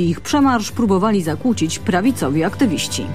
Ich przemarsz próbowali zakłócić prawicowi aktywiści.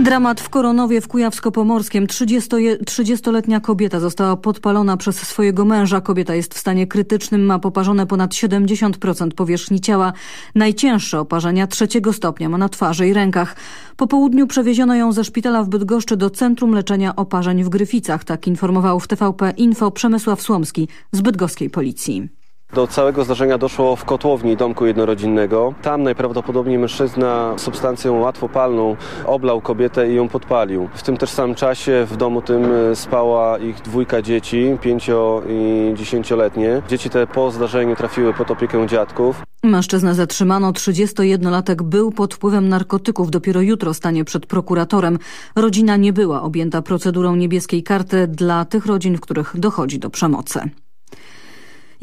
Dramat w Koronowie w Kujawsko-Pomorskiem. 30-letnia kobieta została podpalona przez swojego męża. Kobieta jest w stanie krytycznym, ma poparzone ponad 70% powierzchni ciała. Najcięższe oparzenia trzeciego stopnia ma na twarzy i rękach. Po południu przewieziono ją ze szpitala w Bydgoszczy do Centrum Leczenia Oparzeń w Gryficach. Tak informował w TVP Info Przemysław Słomski z bydgoskiej policji. Do całego zdarzenia doszło w kotłowni domku jednorodzinnego. Tam najprawdopodobniej mężczyzna substancją łatwopalną oblał kobietę i ją podpalił. W tym też samym czasie w domu tym spała ich dwójka dzieci, pięcio i dziesięcioletnie. Dzieci te po zdarzeniu trafiły pod opiekę dziadków. Mężczyznę zatrzymano. 31-latek był pod wpływem narkotyków. Dopiero jutro stanie przed prokuratorem. Rodzina nie była objęta procedurą niebieskiej karty dla tych rodzin, w których dochodzi do przemocy.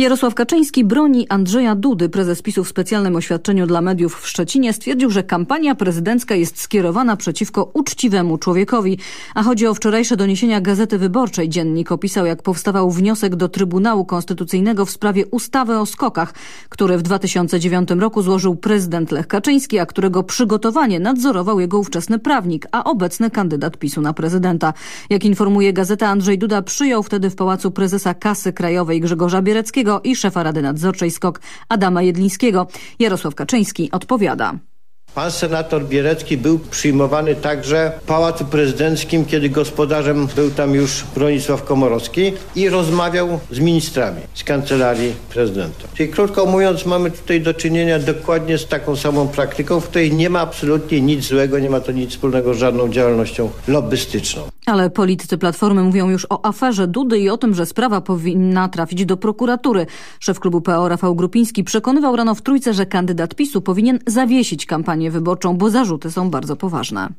Jarosław Kaczyński broni Andrzeja Dudy. Prezes PiSu w specjalnym oświadczeniu dla mediów w Szczecinie stwierdził, że kampania prezydencka jest skierowana przeciwko uczciwemu człowiekowi. A chodzi o wczorajsze doniesienia Gazety Wyborczej. Dziennik opisał, jak powstawał wniosek do Trybunału Konstytucyjnego w sprawie ustawy o skokach, który w 2009 roku złożył prezydent Lech Kaczyński, a którego przygotowanie nadzorował jego ówczesny prawnik, a obecny kandydat PiSu na prezydenta. Jak informuje gazeta, Andrzej Duda przyjął wtedy w Pałacu Prezesa Kasy Krajowej Grzegorza Biereckiego i szefa Rady Nadzorczej SKOK Adama Jedlińskiego. Jarosław Kaczyński odpowiada. Pan senator Bierecki był przyjmowany także w Pałacu Prezydenckim, kiedy gospodarzem był tam już Bronisław Komorowski i rozmawiał z ministrami z kancelarii prezydenta. Czyli krótko mówiąc, mamy tutaj do czynienia dokładnie z taką samą praktyką, w której nie ma absolutnie nic złego, nie ma to nic wspólnego z żadną działalnością lobbystyczną. Ale politycy Platformy mówią już o aferze Dudy i o tym, że sprawa powinna trafić do prokuratury. Szef klubu PO Rafał Grupiński przekonywał rano w Trójce, że kandydat PiSu powinien zawiesić kampanię wyborczą, bo zarzuty są bardzo poważne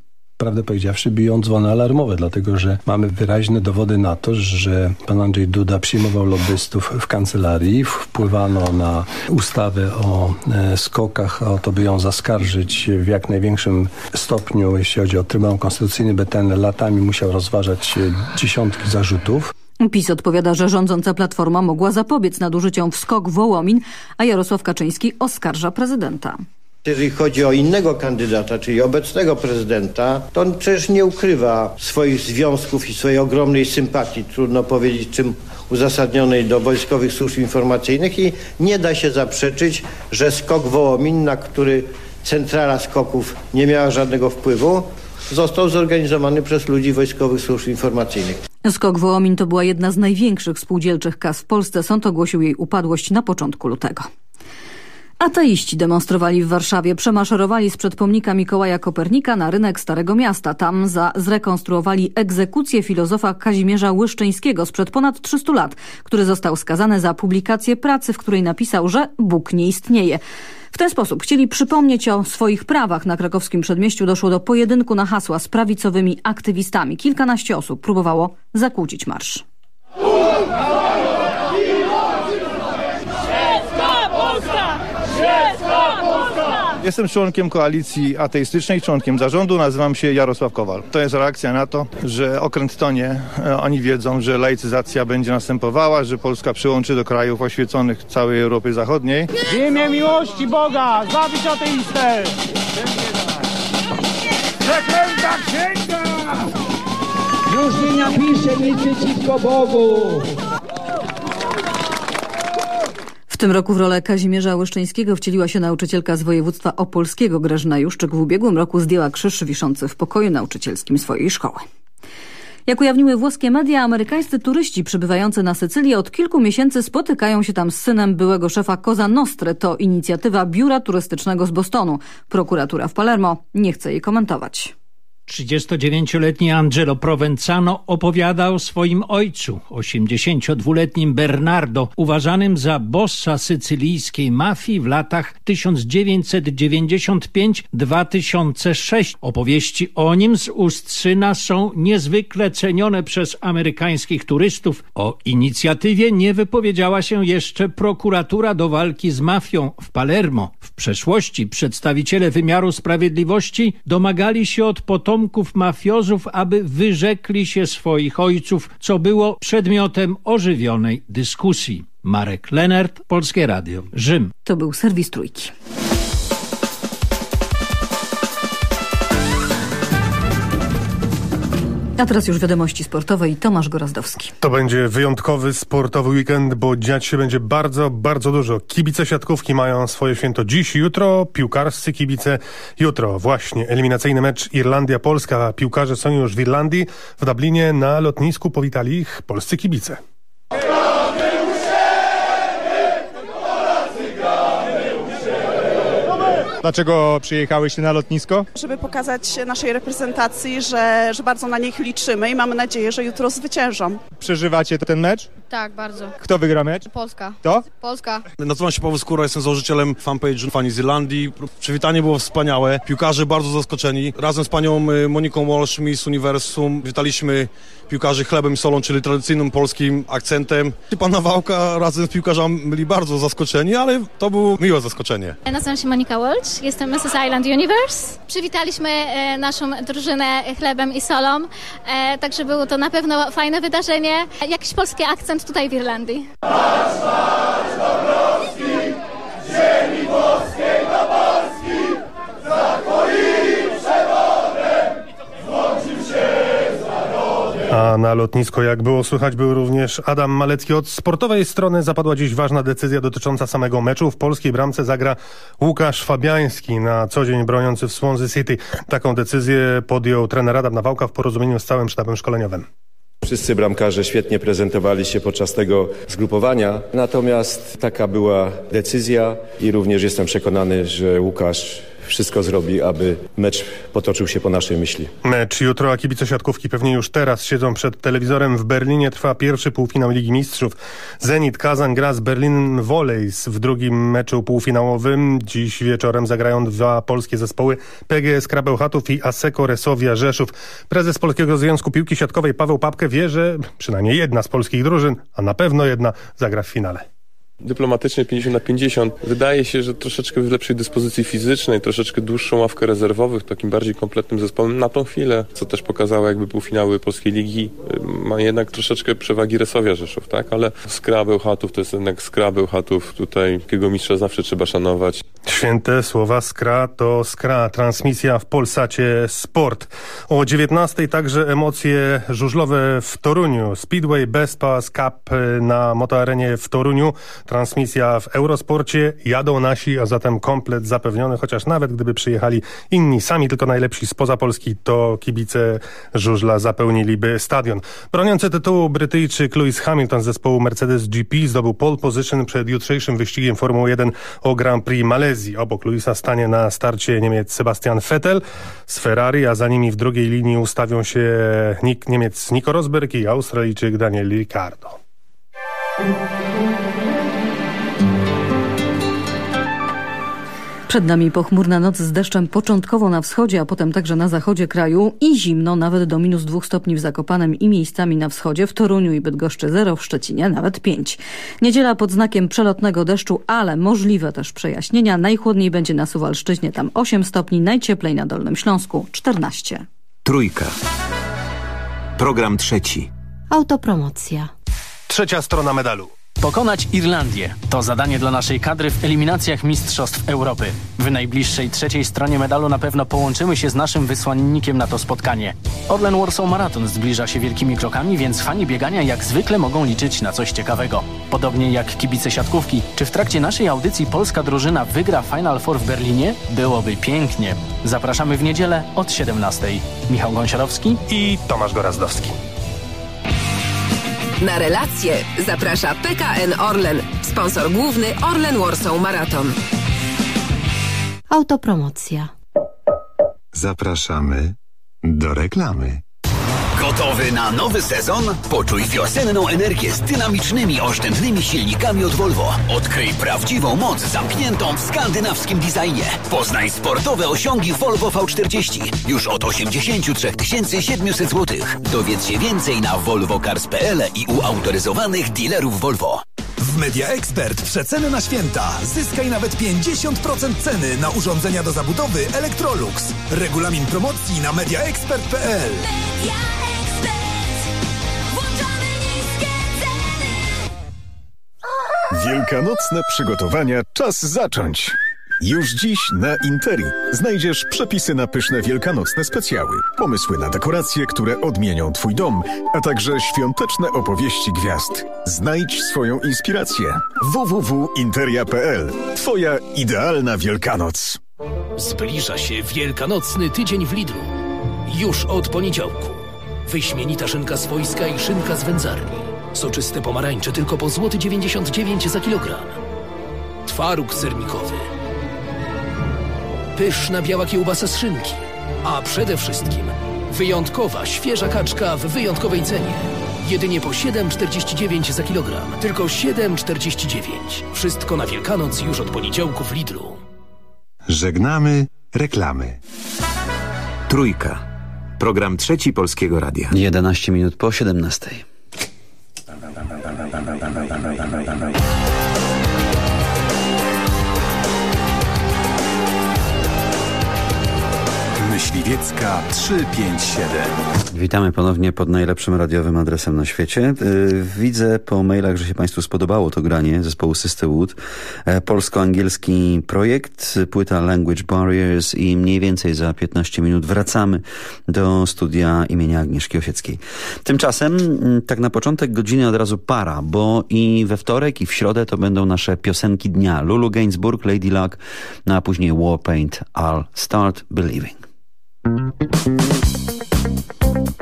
prawdę powiedziawszy, biją dzwony alarmowe, dlatego że mamy wyraźne dowody na to, że pan Andrzej Duda przyjmował lobbystów w kancelarii, wpływano na ustawę o e, skokach, o to by ją zaskarżyć w jak największym stopniu, jeśli chodzi o Trybunał Konstytucyjny, by ten latami musiał rozważać dziesiątki zarzutów. PiS odpowiada, że rządząca Platforma mogła zapobiec nadużyciom w skok Wołomin, a Jarosław Kaczyński oskarża prezydenta. Jeżeli chodzi o innego kandydata, czyli obecnego prezydenta, to on przecież nie ukrywa swoich związków i swojej ogromnej sympatii, trudno powiedzieć czym uzasadnionej do wojskowych służb informacyjnych i nie da się zaprzeczyć, że skok Wołomin, na który centrala skoków nie miała żadnego wpływu, został zorganizowany przez ludzi wojskowych służb informacyjnych. Skok Wołomin to była jedna z największych spółdzielczych kas w Polsce. Sąd ogłosił jej upadłość na początku lutego. Ateiści demonstrowali w Warszawie, przemaszerowali sprzed pomnika Mikołaja Kopernika na rynek Starego Miasta. Tam za zrekonstruowali egzekucję filozofa Kazimierza Łyszczyńskiego sprzed ponad 300 lat, który został skazany za publikację pracy, w której napisał, że Bóg nie istnieje. W ten sposób chcieli przypomnieć o swoich prawach. Na krakowskim przedmieściu doszło do pojedynku na hasła z prawicowymi aktywistami. Kilkanaście osób próbowało zakłócić marsz. Jestem członkiem koalicji ateistycznej, członkiem zarządu, nazywam się Jarosław Kowal. To jest reakcja na to, że okręt tonie, e, oni wiedzą, że laicyzacja będzie następowała, że Polska przyłączy do krajów oświeconych całej Europy Zachodniej. W imię miłości Boga, zabić ateistę! Przeklęta księga! Już nie napisze nic przeciwko Bogu! Tym roku w rolę Kazimierza Łyszczyńskiego wcieliła się nauczycielka z województwa opolskiego Grażyna Juszczyk. W ubiegłym roku zdjęła krzyż wiszący w pokoju nauczycielskim swojej szkoły. Jak ujawniły włoskie media, amerykańscy turyści przybywający na Sycylię od kilku miesięcy spotykają się tam z synem byłego szefa Cosa Nostre. To inicjatywa biura turystycznego z Bostonu. Prokuratura w Palermo nie chce jej komentować. 39-letni Angelo Provenzano opowiada o swoim ojcu, 82-letnim Bernardo, uważanym za bossa sycylijskiej mafii w latach 1995-2006. Opowieści o nim z ust syna są niezwykle cenione przez amerykańskich turystów. O inicjatywie nie wypowiedziała się jeszcze prokuratura do walki z mafią w Palermo. W przeszłości przedstawiciele wymiaru sprawiedliwości domagali się od potomków potomków mafiozów, aby wyrzekli się swoich ojców, co było przedmiotem ożywionej dyskusji. Marek Lenert, Polskie Radio, Rzym. To był serwis Trójki. A teraz już wiadomości sportowe i Tomasz Gorazdowski. To będzie wyjątkowy sportowy weekend, bo dziać się będzie bardzo, bardzo dużo. Kibice siatkówki mają swoje święto dziś, jutro, piłkarscy kibice jutro. Właśnie eliminacyjny mecz Irlandia-Polska. Piłkarze są już w Irlandii. W Dublinie na lotnisku powitali ich polscy kibice. Dlaczego przyjechałyście na lotnisko? Żeby pokazać naszej reprezentacji, że, że bardzo na nich liczymy i mamy nadzieję, że jutro zwyciężą. Przeżywacie ten mecz? Tak, bardzo. Kto wygra mecz? Polska. To? Polska. Nazywam się Paweł Skóra, jestem założycielem fanpage Fani z Irlandii. Przywitanie było wspaniałe, piłkarze bardzo zaskoczeni. Razem z panią y, Moniką Walsh, Miss Universum, witaliśmy piłkarzy chlebem i solą, czyli tradycyjnym polskim akcentem. I Pan Nawałka razem z piłkarzami byli bardzo zaskoczeni, ale to było miłe zaskoczenie. Nazywam się Monika Welch, jestem Mrs. Island Universe. Przywitaliśmy e, naszą drużynę chlebem i solą, e, także było to na pewno fajne wydarzenie. Jakiś polski akcent tutaj w Irlandii. Marsz, marsz do Polski, ziemi za twoim przewodem złączył się z narodem. A na lotnisko, jak było słychać, był również Adam Malecki. Od sportowej strony zapadła dziś ważna decyzja dotycząca samego meczu. W polskiej bramce zagra Łukasz Fabiański, na co dzień broniący w Swansea City. Taką decyzję podjął trener Adam Nawałka w porozumieniu z całym sztabem szkoleniowym. Wszyscy bramkarze świetnie prezentowali się podczas tego zgrupowania, natomiast taka była decyzja i również jestem przekonany, że Łukasz wszystko zrobi, aby mecz potoczył się po naszej myśli. Mecz jutro, a kibice siatkówki pewnie już teraz siedzą przed telewizorem. W Berlinie trwa pierwszy półfinał Ligi Mistrzów. Zenit Kazan gra z Berlin Volleys w drugim meczu półfinałowym. Dziś wieczorem zagrają dwa polskie zespoły PGS Krabełchatów i Aseko Resowia Rzeszów. Prezes Polskiego Związku Piłki Siatkowej Paweł Papke wie, że przynajmniej jedna z polskich drużyn, a na pewno jedna, zagra w finale dyplomatycznie 50 na 50. Wydaje się, że troszeczkę w lepszej dyspozycji fizycznej, troszeczkę dłuższą ławkę rezerwowych, takim bardziej kompletnym zespołem na tą chwilę, co też pokazało jakby półfinały Polskiej Ligi, ma jednak troszeczkę przewagi Resowia Rzeszów, tak? Ale skra Bełchatów to jest jednak skra Bełchatów, tutaj takiego mistrza zawsze trzeba szanować. Święte słowa skra to skra. Transmisja w Polsacie Sport. O 19 także emocje żużlowe w Toruniu. Speedway Best Pass Cup na motoarenie w Toruniu. Transmisja w Eurosporcie. Jadą nasi, a zatem komplet zapewniony, chociaż nawet gdyby przyjechali inni, sami tylko najlepsi spoza Polski, to kibice żużla zapełniliby stadion. Broniący tytułu Brytyjczyk Lewis Hamilton z zespołu Mercedes GP zdobył pole position przed jutrzejszym wyścigiem Formuły 1 o Grand Prix Malezji. Obok Luisa stanie na starcie Niemiec Sebastian Vettel z Ferrari, a za nimi w drugiej linii ustawią się Niemiec Nico Rosberg i Australijczyk Daniel Ricciardo. Przed nami pochmurna noc z deszczem początkowo na wschodzie, a potem także na zachodzie kraju i zimno nawet do minus dwóch stopni w Zakopanem i miejscami na wschodzie, w Toruniu i Bydgoszczy 0, w Szczecinie nawet 5. Niedziela pod znakiem przelotnego deszczu, ale możliwe też przejaśnienia. Najchłodniej będzie na Suwalszczyźnie, tam 8 stopni, najcieplej na Dolnym Śląsku 14. Trójka. Program trzeci. Autopromocja. Trzecia strona medalu. Pokonać Irlandię to zadanie dla naszej kadry w eliminacjach Mistrzostw Europy. W najbliższej trzeciej stronie medalu na pewno połączymy się z naszym wysłannikiem na to spotkanie. Orlen Warsaw Marathon zbliża się wielkimi krokami, więc fani biegania jak zwykle mogą liczyć na coś ciekawego. Podobnie jak kibice siatkówki. Czy w trakcie naszej audycji polska drużyna wygra Final Four w Berlinie? Byłoby pięknie. Zapraszamy w niedzielę od 17. Michał Gąsiorowski i Tomasz Gorazdowski. Na relacje zaprasza PKN Orlen, sponsor główny Orlen Warsaw Marathon. Autopromocja. Zapraszamy do reklamy. Gotowy na nowy sezon? Poczuj wiosenną energię z dynamicznymi, oszczędnymi silnikami od Volvo. Odkryj prawdziwą moc zamkniętą w skandynawskim designie. Poznaj sportowe osiągi Volvo V40 już od 83 700 zł. Dowiedz się więcej na volvocars.pl i u autoryzowanych dealerów Volvo. W Media Expert przeceny na święta. Zyskaj nawet 50% ceny na urządzenia do zabudowy Electrolux. Regulamin promocji na mediaexpert.pl. Media Wielkanocne przygotowania czas zacząć. Już dziś na Interi znajdziesz przepisy na pyszne wielkanocne specjały, pomysły na dekoracje, które odmienią Twój dom, a także świąteczne opowieści gwiazd. Znajdź swoją inspirację. www.interia.pl Twoja idealna Wielkanoc. Zbliża się wielkanocny tydzień w Lidlu. Już od poniedziałku. Wyśmienita szynka swojska i szynka z wędzarni. Soczyste pomarańcze tylko po złoty 99 za kilogram. Twaróg sernikowy. Pyszna biała kiełbasa z szynki. A przede wszystkim wyjątkowa, świeża kaczka w wyjątkowej cenie. Jedynie po 7,49 za kilogram. Tylko 7,49. Wszystko na Wielkanoc już od poniedziałku w Lidlu. Żegnamy reklamy. Trójka. Program trzeci Polskiego Radia. 11 minut po 17. Bye. Myśliwiecka 357. Witamy ponownie pod najlepszym radiowym adresem na świecie. Yy, Widzę po mailach, że się Państwu spodobało to granie zespołu Sisterwood. E, Polsko-angielski projekt, płyta Language Barriers i mniej więcej za 15 minut wracamy do studia imienia Agnieszki Osieckiej. Tymczasem, mm, tak na początek godziny od razu para, bo i we wtorek i w środę to będą nasze piosenki dnia. Lulu Gainsbourg, Lady Luck, no a później Warpaint, I'll Start Believing. thank you.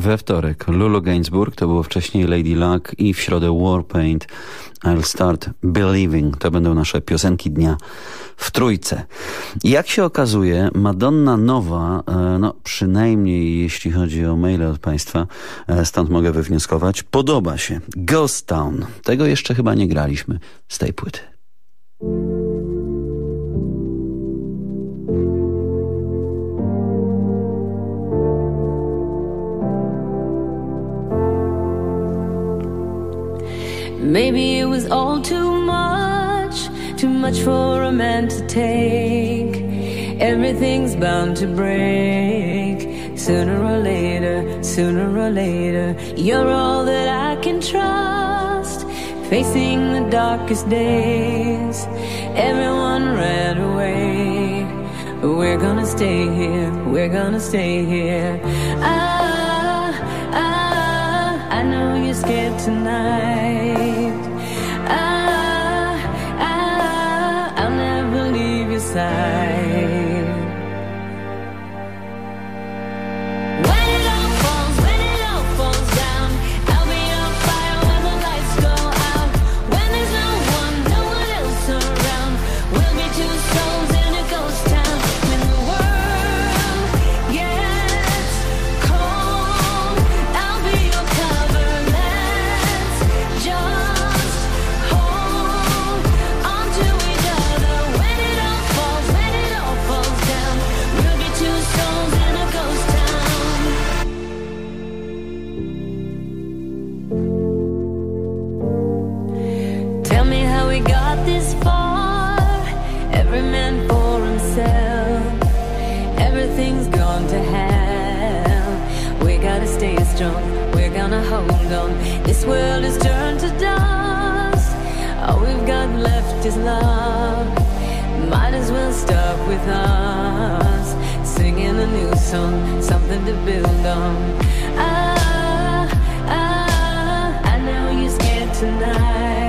We wtorek Lulu Gainsbourg, to było wcześniej Lady Luck i w środę Warpaint, I'll Start Believing. To będą nasze piosenki dnia w trójce. Jak się okazuje, Madonna Nowa, e, no przynajmniej jeśli chodzi o maile od Państwa, e, stąd mogę wywnioskować, podoba się. Ghost Town. Tego jeszcze chyba nie graliśmy z tej płyty. Maybe it was all too much, too much for a man to take. Everything's bound to break. Sooner or later, sooner or later, you're all that I can trust. Facing the darkest days, everyone ran away. We're gonna stay here, we're gonna stay here. Ah, ah, I know you're scared tonight. Ah, ah, I'll never leave your side. This far. Every man for himself. Everything's gone to hell. We gotta stay strong. We're gonna hold on. This world is turned to dust. All we've got left is love. Might as well start with us. Singing a new song, something to build on. Ah, ah, I know you're scared tonight.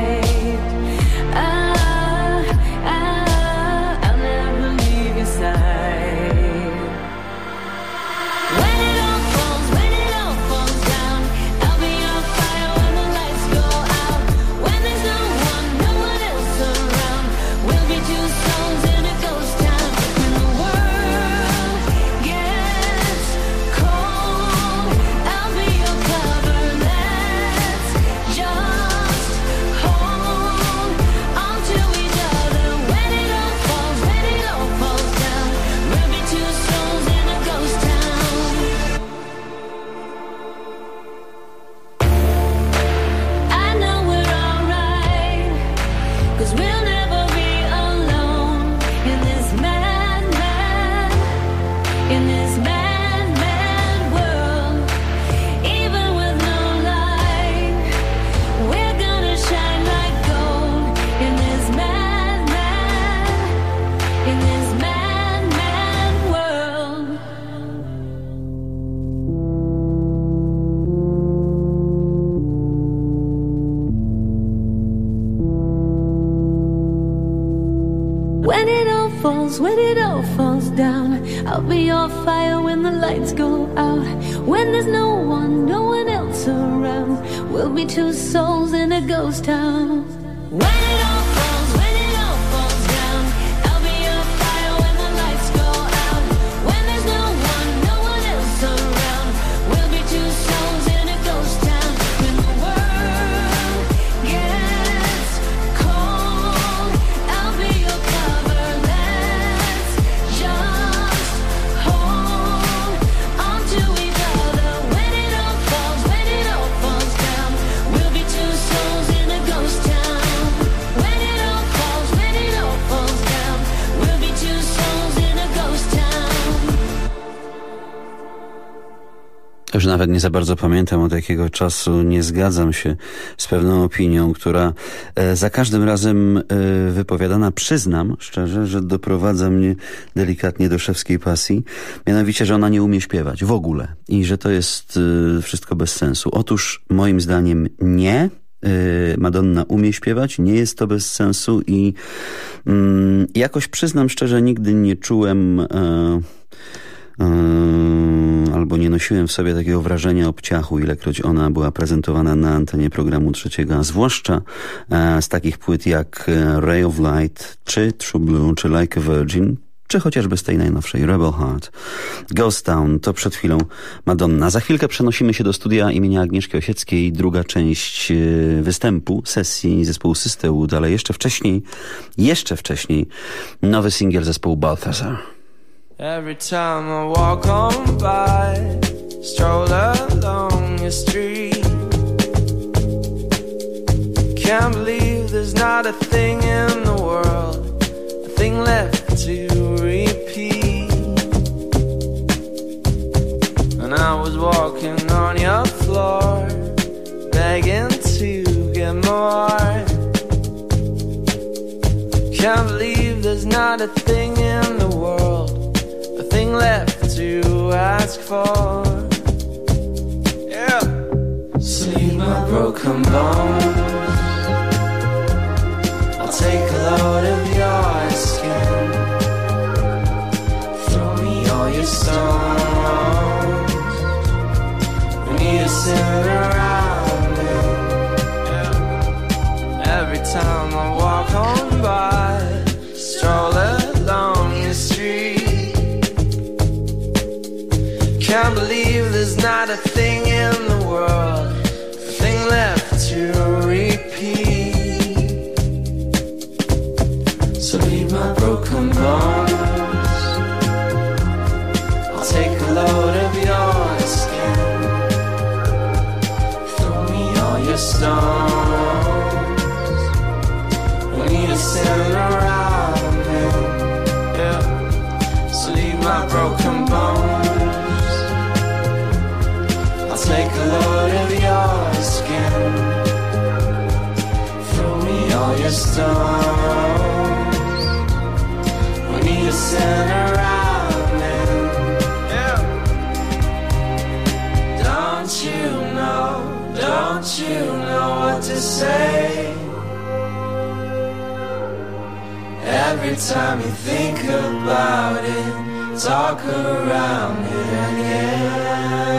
Your fire when the lights go out. When there's no one, no one else around, we'll be two souls in a ghost town. When it all Już nawet nie za bardzo pamiętam od jakiego czasu nie zgadzam się z pewną opinią, która e, za każdym razem e, wypowiadana, przyznam szczerze, że doprowadza mnie delikatnie do szewskiej pasji. Mianowicie, że ona nie umie śpiewać w ogóle i że to jest e, wszystko bez sensu. Otóż moim zdaniem nie. Madonna umie śpiewać, nie jest to bez sensu i mm, jakoś przyznam szczerze, nigdy nie czułem... albo nie nosiłem w sobie takiego wrażenia obciachu, ilekroć ona była prezentowana na antenie programu trzeciego, a zwłaszcza e, z takich płyt jak e, Ray of Light, czy True Blue, czy Like a Virgin, czy chociażby z tej najnowszej Rebel Heart. Ghost Town to przed chwilą Madonna. Za chwilkę przenosimy się do studia imienia Agnieszki Osieckiej, druga część e, występu, sesji zespołu Sisterwood, ale jeszcze wcześniej, jeszcze wcześniej nowy singiel zespołu Balthazar. Every time I walk on by, stroll along your street. Can't believe there's not a thing in the world, a thing left to repeat. And I was walking on your floor, begging to get more. Can't believe there's not a thing in the world, left to ask for. Yeah. Sleep my broken bones. I'll take a load of your skin. Throw me all your stones. We need to sit around it. Yeah. Every time I walk on Can't believe there's not a thing Every time you think about it, talk around it again.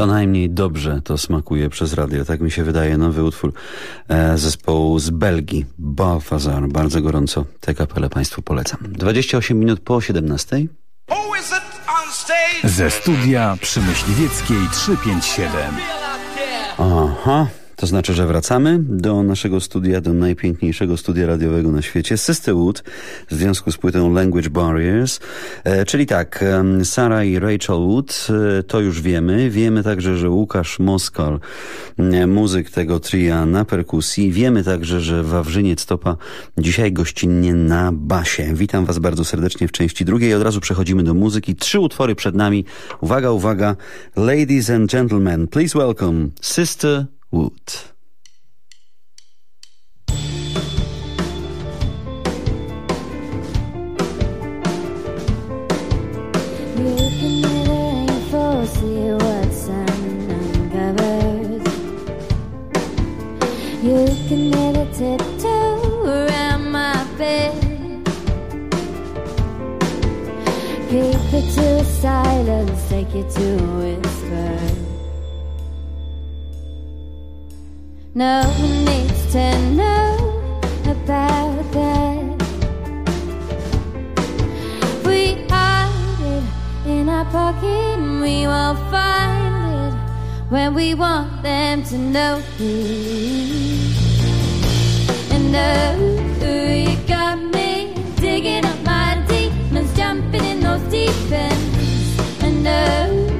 Co najmniej dobrze to smakuje przez radio, tak mi się wydaje. Nowy utwór e, zespołu z Belgii, Balthazar. Bardzo gorąco tę kapelę Państwu polecam. 28 minut po 17. Ze studia przy Myśliwieckiej 357. Aha, to znaczy, że wracamy do naszego studia, do najpiękniejszego studia radiowego na świecie, Sisterwood, w związku z płytą Language Barriers. E, czyli tak, em, Sarah i Rachel Wood, e, to już wiemy. Wiemy także, że Łukasz Moskal, e, muzyk tego tria na perkusji. Wiemy także, że Wawrzyniec Topa dzisiaj gościnnie na basie. Witam Was bardzo serdecznie w części drugiej. Od razu przechodzimy do muzyki. Trzy utwory przed nami. Uwaga, uwaga. Ladies and gentlemen, please welcome Sister Wood. You can never tiptoe around my bed. It to silence, take you to it. No one needs to know about that. We hide it in our pocket, we won't find it when we want them to know it. And oh, you got me digging up my demons, jumping in those deep ends. And oh.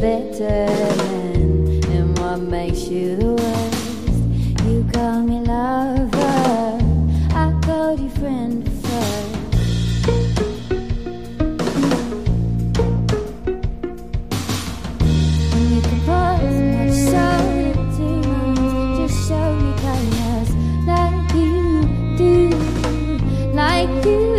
Better than, and what makes you the worst. You call me lover, I call you friend first. Solitude, just show me kindness like you do, like you.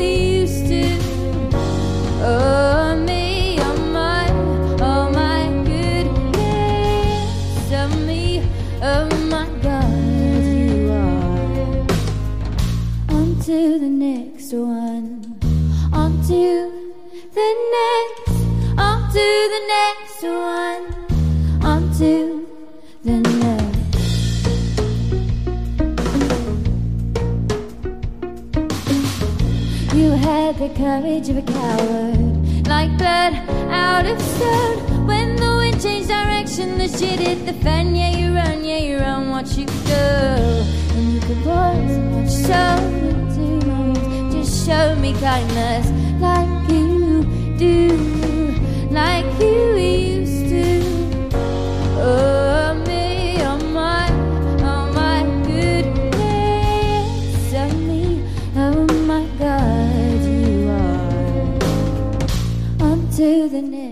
Courage of a coward, like blood out of stone. When the wind changed direction, the shit hit the fan. Yeah, you run, yeah, you run, watch you go. And you could pause watch show me two. Just show me kindness, like you do, like you to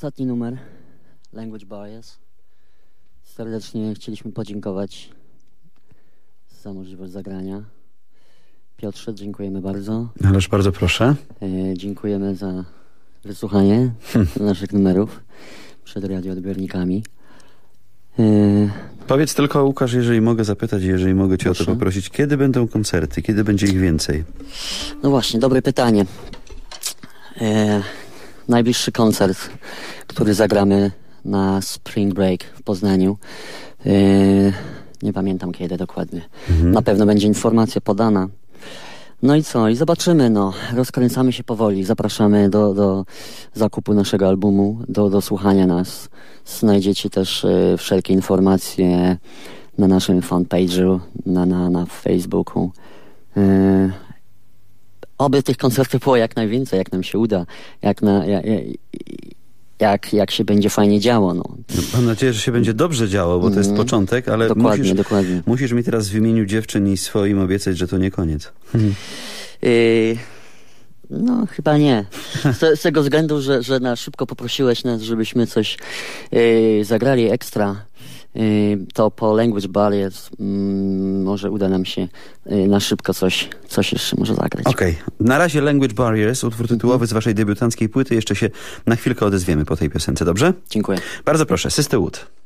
ostatni numer Language Barriers. Serdecznie chcieliśmy podziękować za możliwość zagrania. Piotrze, dziękujemy bardzo. Ależ bardzo proszę. E, dziękujemy za wysłuchanie naszych numerów przed radioodbiornikami. E, Powiedz tylko, Łukasz, jeżeli mogę zapytać, jeżeli mogę cię o Proszę. to poprosić, kiedy będą koncerty, kiedy będzie ich więcej? No właśnie, dobre pytanie. E, najbliższy koncert, który zagramy na Spring Break w Poznaniu. E, nie pamiętam kiedy dokładnie. Na pewno będzie informacja podana. No i co? I zobaczymy, no. Rozkręcamy się powoli. Zapraszamy do, do zakupu naszego albumu, do, do słuchania nas. Znajdziecie też e, wszelkie informacje na naszym fanpage'u, na, na, na Facebooku. E, oby tych koncertów było jak najwięcej, jak nam się uda, jak, na, jak, jak, jak się będzie fajnie działo. No. Mam nadzieję, że się będzie dobrze działo, bo to jest Mhm. początek, ale Dokładnie, musisz, dokładnie. musisz mi teraz w imieniu dziewczyn i swoim obiecać, że to nie koniec. Yy, no, chyba nie. Z, z tego względu, że, że na szybko poprosiłeś nas, żebyśmy coś yy, zagrali ekstra. Yy, to po Language Barriers mm, może uda nam się yy, na szybko coś, coś jeszcze może zagrać. Okej, na razie Language Barriers, utwór tytułowy z waszej debiutanckiej płyty. Jeszcze się na chwilkę odezwiemy po tej piosence, dobrze? Dziękuję. Bardzo proszę, Sister Wood.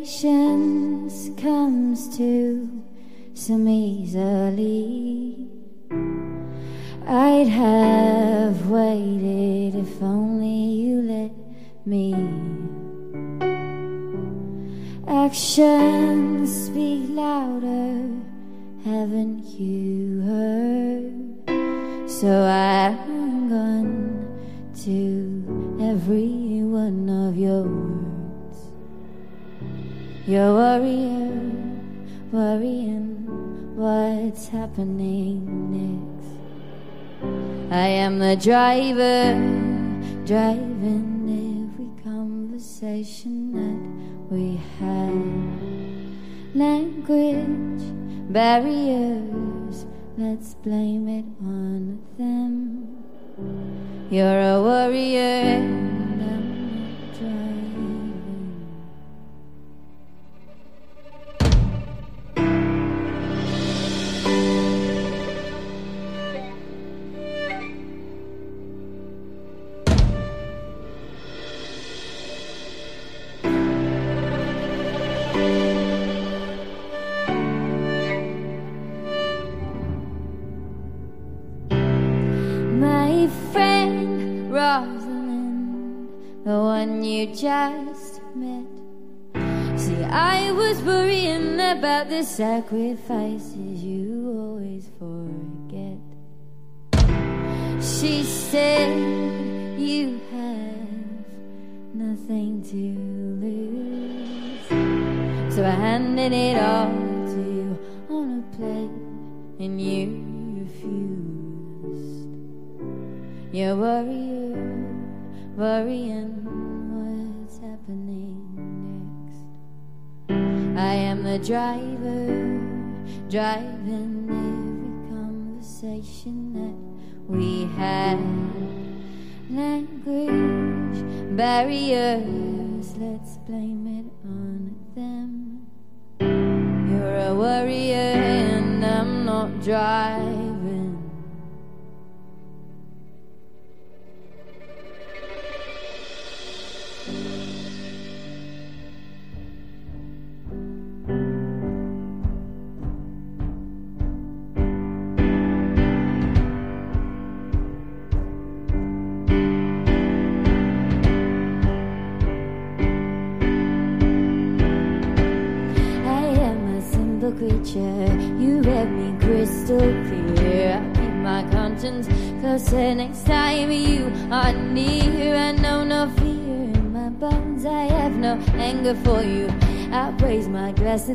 Patience comes to some easily. I'd have waited if only you let me. Actions speak louder, haven't you heard? So I'm gone to every one of your. You're worrier, worrying what's happening next. I am the driver, driving every conversation that we had. Language barriers, let's blame it on them. You're a warrior, just met. See, I was worrying about the sacrifices you always forget. She said you have nothing to lose. So I handed it all to you on a plate, and you refused. You're worrier, worrying I am the driver, driving every conversation that we had. Language barriers, let's blame it on them. You're a warrior, and I'm not driving.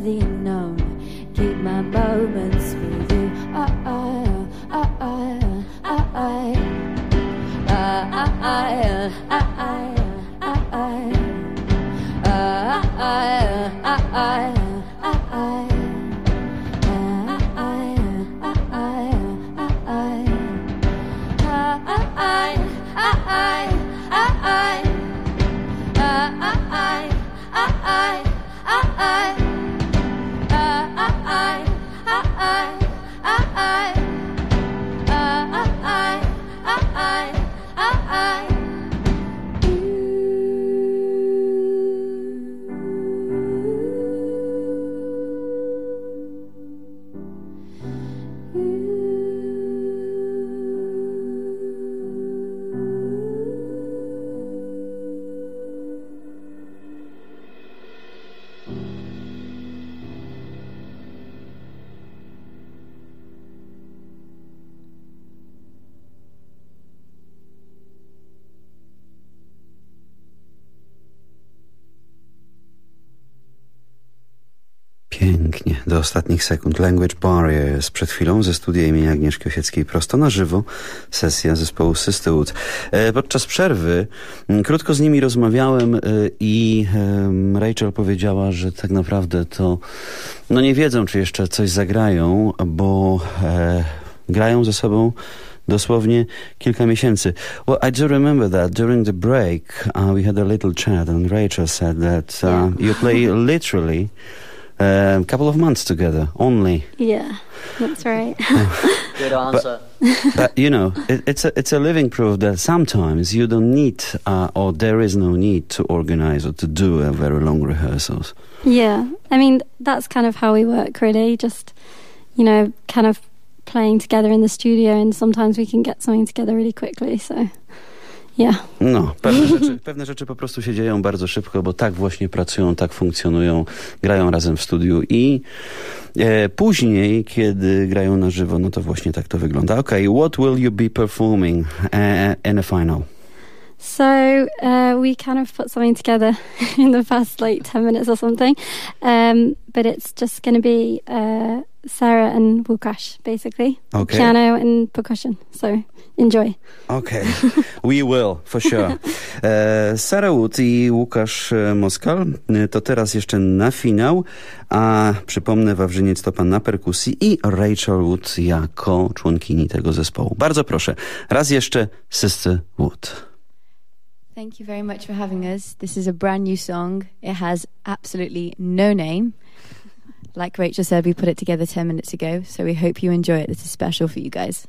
thee know. Pięknie, do ostatnich sekund. Language Barriers przed chwilą ze studia imienia Agnieszki Osieckiej prosto na żywo. Sesja zespołu Sisterhood. E, podczas przerwy m, krótko z nimi rozmawiałem e, i Rachel powiedziała, że tak naprawdę to no nie wiedzą, czy jeszcze coś zagrają, bo e, grają ze sobą dosłownie kilka miesięcy. Well, I do remember that during the break uh, we had a little chat and Rachel said that uh, you play literally a couple of months together only. Yeah, that's right. Good answer. But you know, it, it's a it's a living proof that sometimes you don't need uh, or there is no need to organize or to do a very long rehearsals. yeah, I mean, that's kind of how we work, really. Just, you know, kind of playing together in the studio, and sometimes we can get something together really quickly. So, yeah. No, pewne rzeczy, pewne rzeczy po prostu się dzieją bardzo szybko, bo tak właśnie pracują, tak funkcjonują, grają razem w studiu i e, później, kiedy grają na żywo, no to właśnie tak to wygląda. Okay, what will you be performing uh, in a final? So uh, we kind of put something together in the past like 10 minutes or something. Um, but it's just going to be uh, Sarah and Wukash, basically. Okay. Piano and percussion. So enjoy. Okay, we will, for sure. E, Sarah Wood i Łukasz e, Moskal e, to teraz jeszcze na finał, a przypomnę Wawrzyniec Topa na perkusji i Rachel Wood jako członkini tego zespołu. Bardzo proszę, raz jeszcze Sister Wood. Thank you very much for having us. This is a brand new song. It has absolutely no name. Like Rachel said, we put it together 10 minutes ago, so we hope you enjoy it. This is special for you guys.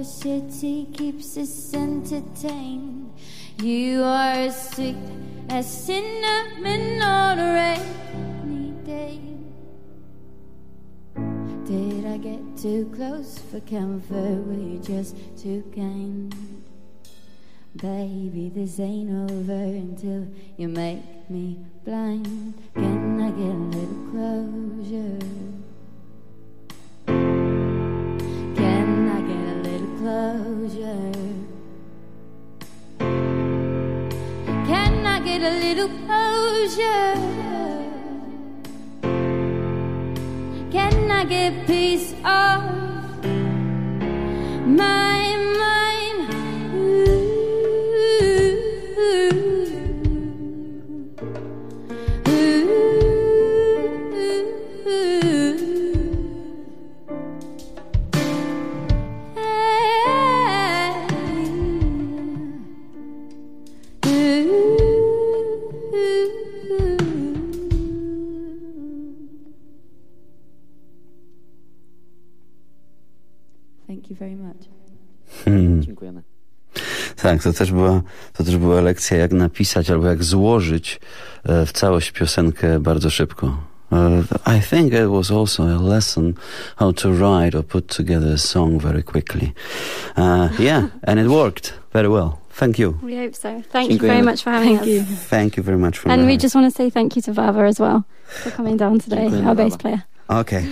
Curiosity keeps us entertained. You are as sweet as cinnamon on a rainy day. Did I get too close for comfort? Were you just too kind? Baby, this ain't over until you make me blind. Can I get a little closure? Closure? Can I get a little closure? Can I get peace of mind? Very much. Hmm. Dziękujemy. Tak, to też, była, to też była lekcja, jak napisać albo jak złożyć e, w całość piosenkę bardzo szybko. Uh, I think it was also a lesson how to write or put together a song very quickly. Uh, yeah, and it worked very well. Thank you. We hope so. Thank you very much for having Thank us. you. Thank you very much for And we having- just want to say thank you to Vava as well for coming down today, Dziękujemy, our bass player. Okej.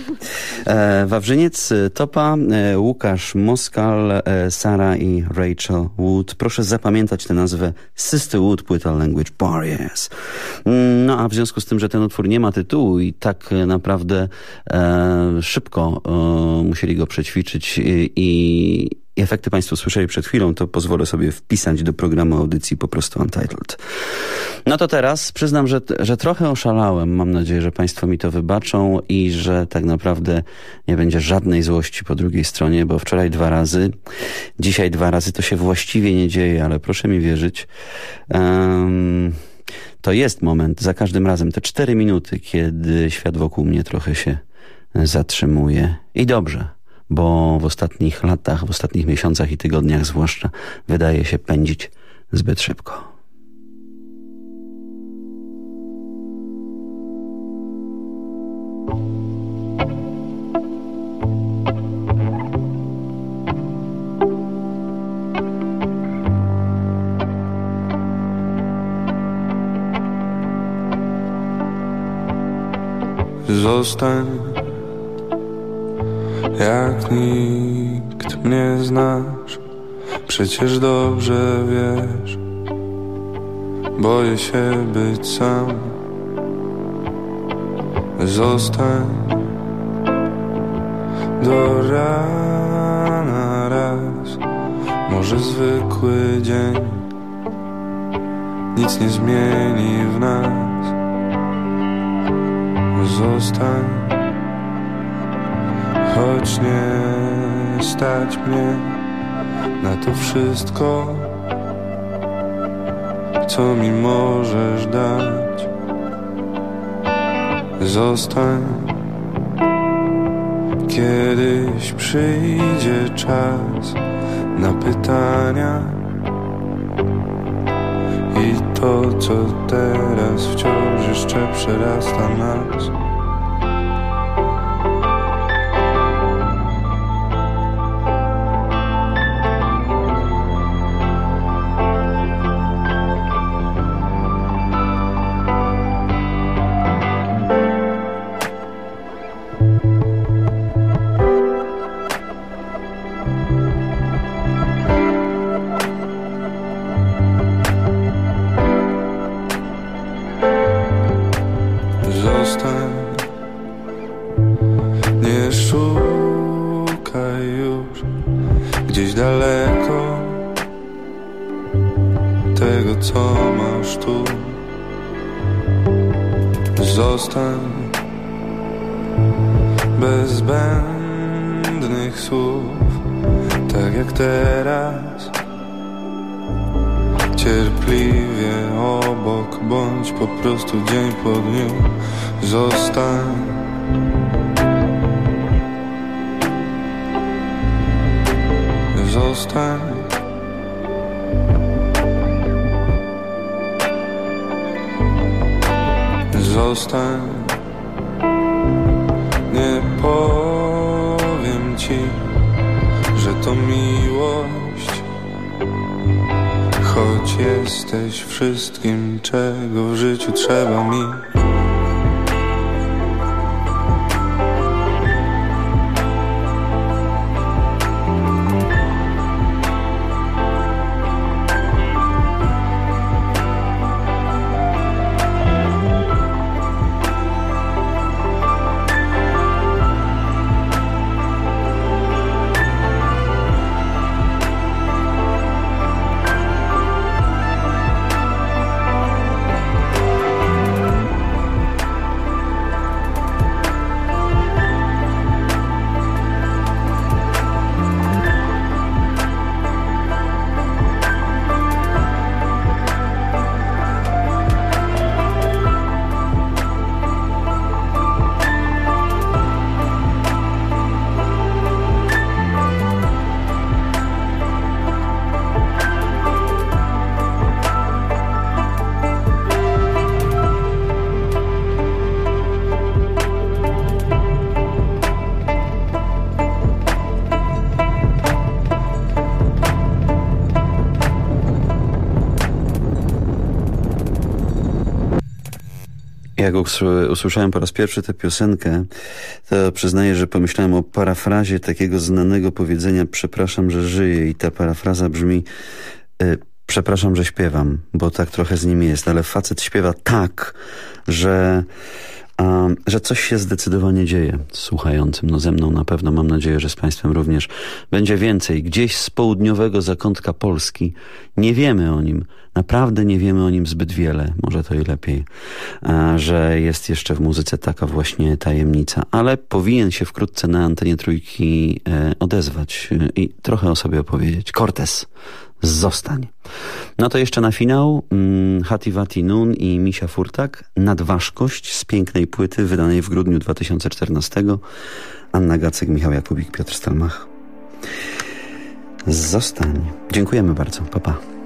E, Wawrzyniec e, Topa, e, Łukasz Moskal, Sara i Rachel Wood. Proszę zapamiętać tę nazwę Sister Wood, płyta Language Barriers. Mm, No a w związku z tym, że ten utwór nie ma tytułu i tak naprawdę e, szybko musieli go przećwiczyć i, i i efekty Państwo słyszeli przed chwilą, to pozwolę sobie wpisać do programu audycji po prostu Untitled. No to teraz przyznam, że, że trochę oszalałem. Mam nadzieję, że Państwo mi to wybaczą i że tak naprawdę nie będzie żadnej złości po drugiej stronie, bo wczoraj dwa razy, dzisiaj dwa razy to się właściwie nie dzieje, ale proszę mi wierzyć. Um, to jest moment, za każdym razem, te cztery minuty, kiedy świat wokół mnie trochę się zatrzymuje. I dobrze, bo w ostatnich latach, w ostatnich miesiącach i tygodniach zwłaszcza wydaje się pędzić zbyt szybko. Zostań jak nikt. Mnie znasz. Przecież dobrze wiesz. Boję się być sam. Zostań do rana raz. Może zwykły dzień. Nic nie zmieni w nas Zostań Choć nie stać mnie na to wszystko, co mi możesz dać. Zostań, kiedyś przyjdzie czas na pytania. I to, co teraz wciąż jeszcze przerasta nas. Jak usłyszałem po raz pierwszy tę piosenkę, to przyznaję, że pomyślałem o parafrazie takiego znanego powiedzenia przepraszam, że żyję i ta parafraza brzmi y, przepraszam, że śpiewam, bo tak trochę z nim jest, ale facet śpiewa tak, że że coś się zdecydowanie dzieje z słuchającym. No ze mną na pewno, mam nadzieję, że z Państwem również będzie więcej. Gdzieś z południowego zakątka Polski nie wiemy o nim, naprawdę nie wiemy o nim zbyt wiele, może to i lepiej, że jest jeszcze w muzyce taka właśnie tajemnica, ale powinien się wkrótce na antenie trójki e, odezwać e, i trochę o sobie opowiedzieć. Cortez, zostań. No to jeszcze na finał mm, Hativati Nun i Misia Furtak Nadważkość z pięknej płyty wydanej w grudniu 2014 Anna Gacek, Michał Jakubik, Piotr Stelmach Zostań. Dziękujemy bardzo. Pa, pa.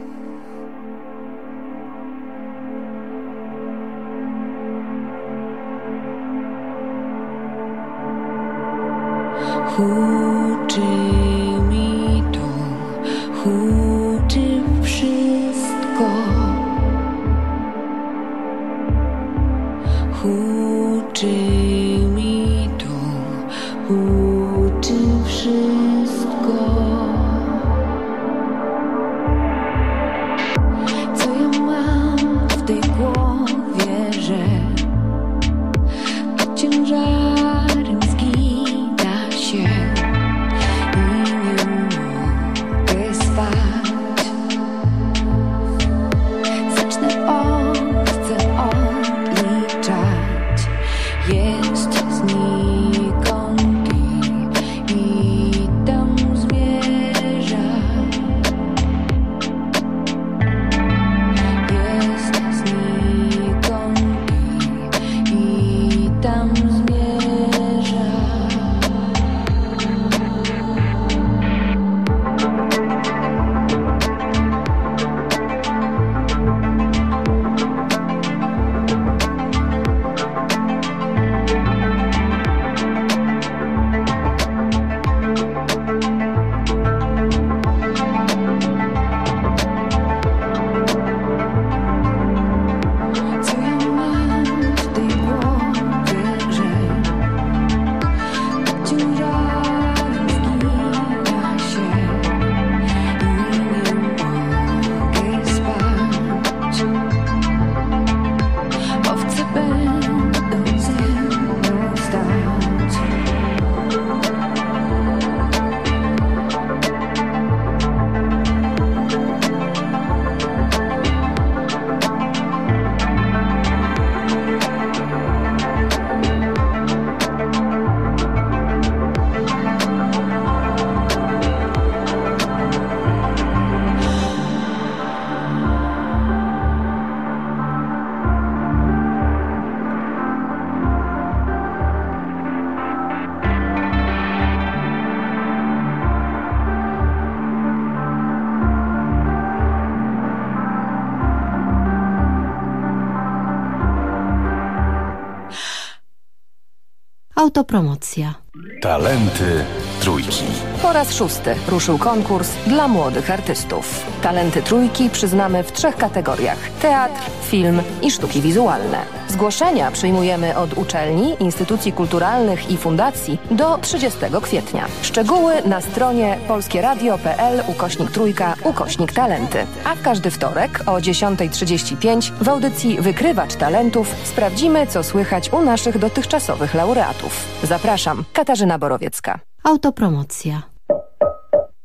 Autopromocja. Talenty trójki. Po raz szósty ruszył konkurs dla młodych artystów. Talenty trójki przyznamy w trzech kategoriach: teatr, film i sztuki wizualne. Zgłoszenia przyjmujemy od uczelni, instytucji kulturalnych i fundacji do 30 kwietnia. Szczegóły na stronie polskieradio.pl ukośnik trójka ukośnik talenty. A w każdy wtorek o 10.35 w audycji Wykrywacz Talentów sprawdzimy, co słychać u naszych dotychczasowych laureatów. Zapraszam, Katarzyna Borowiecka. Autopromocja.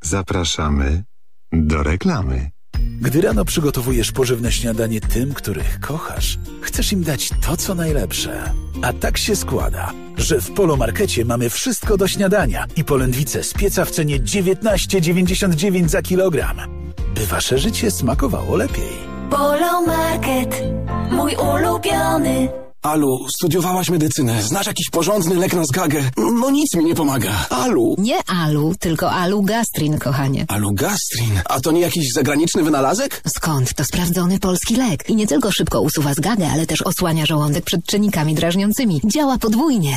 Zapraszamy do reklamy. Gdy rano przygotowujesz pożywne śniadanie tym, których kochasz, chcesz im dać to, co najlepsze. A tak się składa, że w Polomarkecie mamy wszystko do śniadania i polędwice z pieca w cenie 19,99 za kilogram. By wasze życie smakowało lepiej. Polo Market, mój ulubiony. Alu, studiowałaś medycynę. Znasz jakiś porządny lek na zgagę? No nic mi nie pomaga. Alu. Nie Alu, tylko Alu Gastrin, kochanie. Alu Gastrin? A to nie jakiś zagraniczny wynalazek? Skąd? To sprawdzony polski lek. I nie tylko szybko usuwa zgagę, ale też osłania żołądek przed czynnikami drażniącymi. Działa podwójnie.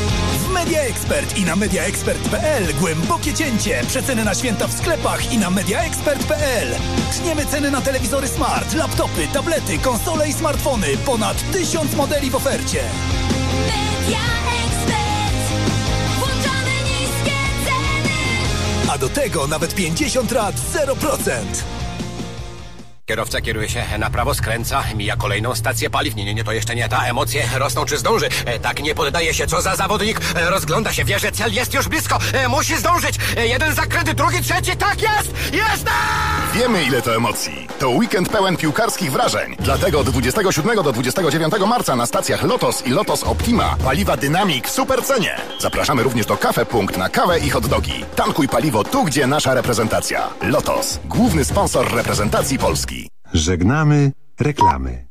W Media Expert i na mediaexpert.pl głębokie cięcie. Przeceny na święta w sklepach i na mediaexpert.pl. Tniemy ceny na telewizory smart, laptopy, tablety, konsole i smartfony. Ponad tysiąc modeli w ofercie. Media Expert. Włączamy niskie ceny. A do tego nawet 50 lat 0%. Kierowca kieruje się na prawo, skręca, mija kolejną stację paliw. Nie, nie, nie, to jeszcze nie ta. Emocje rosną, czy zdąży? E, tak nie poddaje się, co za zawodnik. E, rozgląda się, wie, że cel jest już blisko. E, musi zdążyć. Jeden zakręt, drugi, trzeci, tak jest! Jest! Wiemy, ile to emocji. To weekend pełen piłkarskich wrażeń. Dlatego od 27 do 29 marca na stacjach Lotos i Lotos Optima paliwa Dynamik w super cenie. Zapraszamy również do Cafe Punkt na kawę i hot dogi. Tankuj paliwo tu, gdzie nasza reprezentacja. Lotos, główny sponsor reprezentacji Polski. Żegnamy reklamy.